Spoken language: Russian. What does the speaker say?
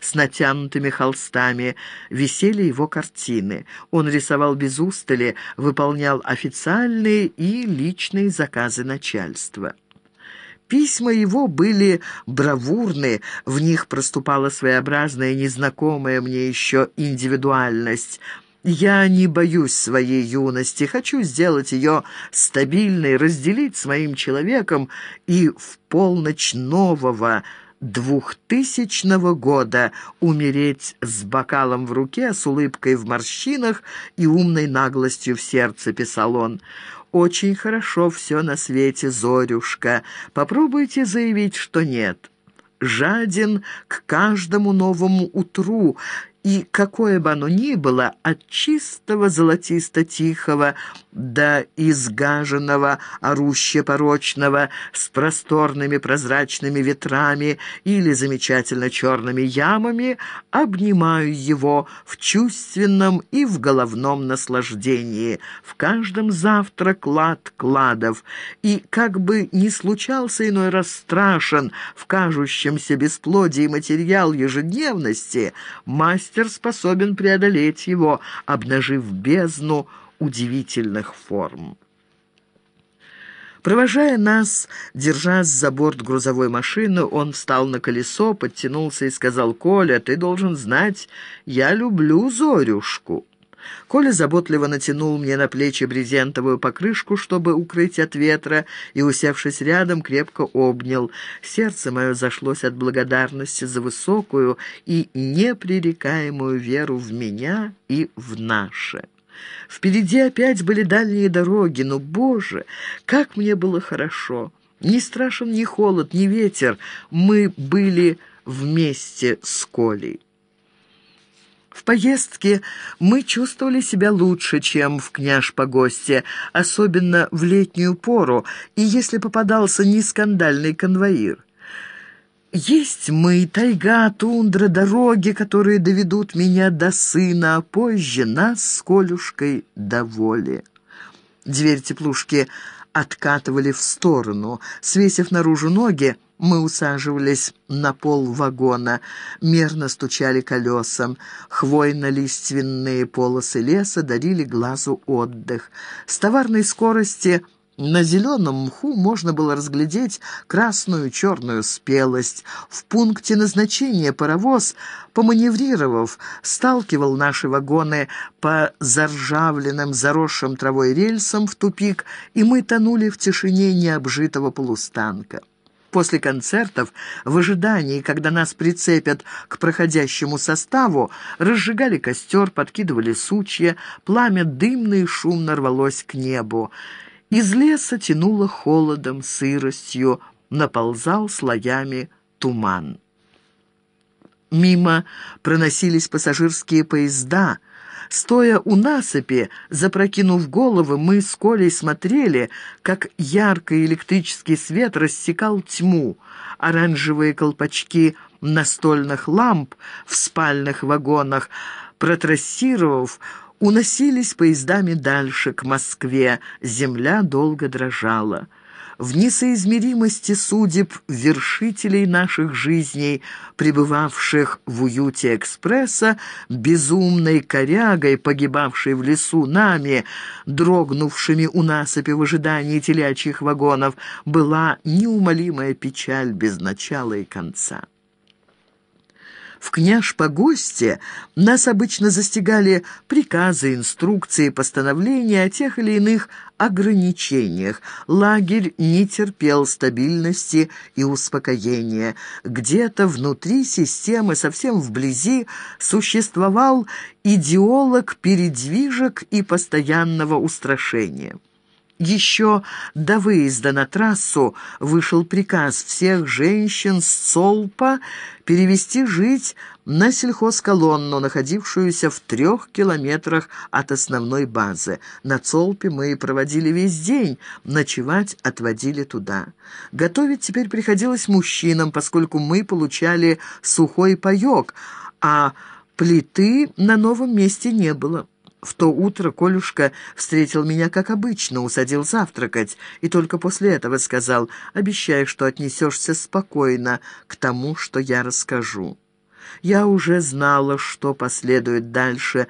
с натянутыми холстами, висели его картины. Он рисовал без устали, выполнял официальные и личные заказы начальства. Письма его были бравурны, в них проступала своеобразная, незнакомая мне еще индивидуальность. Я не боюсь своей юности, хочу сделать ее стабильной, разделить с моим человеком и в полночь нового, двухтысячного года умереть с бокалом в руке, с улыбкой в морщинах и умной наглостью в сердце, писал он. «Очень хорошо все на свете, Зорюшка. Попробуйте заявить, что нет. Жаден к каждому новому утру, и какое бы оно ни было, от чистого золотисто-тихого до изгаженного оруща-порочного с просторными прозрачными ветрами или замечательно черными ямами, обнимаю его в чувственном и в головном наслаждении, в каждом завтра клад кладов, и как бы ни случался иной раз страшен в кажущемся бесплодии материал ежедневности, мастер мастер способен преодолеть его, обнажив бездну удивительных форм. Провожая нас, держась за борт грузовой машины, он встал на колесо, подтянулся и сказал, «Коля, ты должен знать, я люблю Зорюшку». Коля заботливо натянул мне на плечи брезентовую покрышку, чтобы укрыть от ветра, и, усевшись рядом, крепко обнял. Сердце мое зашлось от благодарности за высокую и непререкаемую веру в меня и в наше. Впереди опять были дальние дороги, но, боже, как мне было хорошо! Не страшен ни холод, ни ветер. Мы были вместе с Колей. В поездке мы чувствовали себя лучше, чем в Княж-Погосте, особенно в летнюю пору, и если попадался не скандальный конвоир. Есть мы, тайга, тундра, дороги, которые доведут меня до сына, а позже нас с Колюшкой до воли. Дверь теплушки откатывали в сторону, свесив наружу ноги, мы усаживались на пол вагона, мерно стучали колесам. Хвойно-лиственные полосы леса дарили глазу отдых. С товарной скорости на зеленом мху можно было разглядеть красную черную спелость. В пункте назначения паровоз, поманеврировав, сталкивал наши вагоны по заржавленным, заросшим травой рельсам в тупик, и мы тонули в тишине необжитого полустанка. После концертов, в ожидании, когда нас прицепят к проходящему составу, разжигали костер, подкидывали сучья, пламя дымно и шумно рвалось к небу. Из леса тянуло холодом, сыростью, наползал слоями туман. Мимо проносились пассажирские поезда — Стоя у насыпи, запрокинув головы, мы с Колей смотрели, как яркий электрический свет рассекал тьму. Оранжевые колпачки настольных ламп в спальных вагонах, протрассировав, уносились поездами дальше, к Москве. Земля долго дрожала в несоизмеримости судеб вершителей наших жизней, пребывавших в уюте экспресса, безумной корягой, погибавшей в лесу нами, дрогнувшими у насыпи в ожидании телячьих вагонов, была неумолимая печаль без начала и конца. В княж-погосте нас обычно застигали приказы, инструкции, постановления о тех или иных ограничениях. Лагерь не терпел стабильности и успокоения. Где-то внутри системы, совсем вблизи, существовал идеолог передвижек и постоянного устрашения. Еще до выезда на трассу вышел приказ всех женщин с Солпа перевести жить на сельхозколонну, находившуюся в трех километрах от основной базы. На Цолпе мы проводили весь день, ночевать отводили туда. Готовить теперь приходилось мужчинам, поскольку мы получали сухой паёк, а плиты на новом месте не было. В то утро Колюшка встретил меня, как обычно, усадил завтракать, и только после этого сказал, обещай, что отнесешься спокойно к тому, что я расскажу. Я уже знала, что последует дальше,